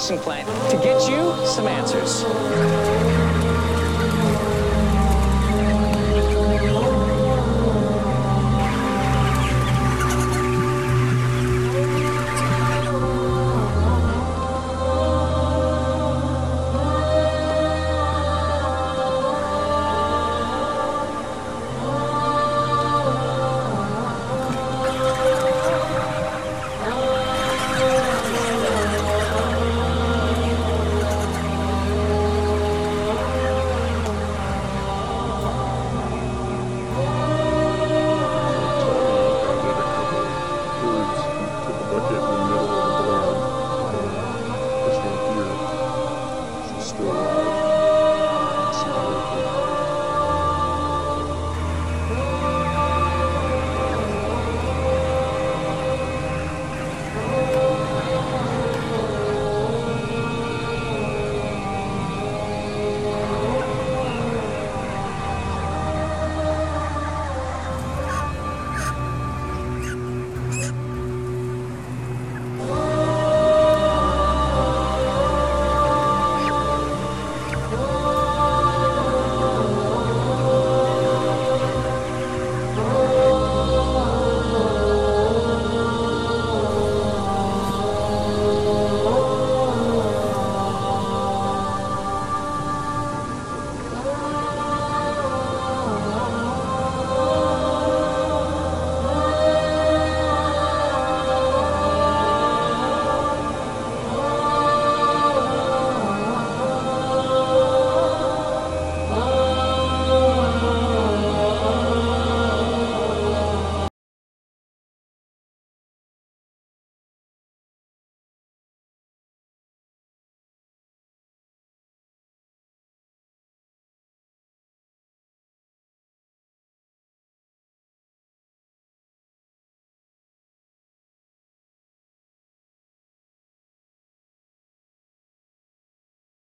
education plan to get you some answers. Whoa.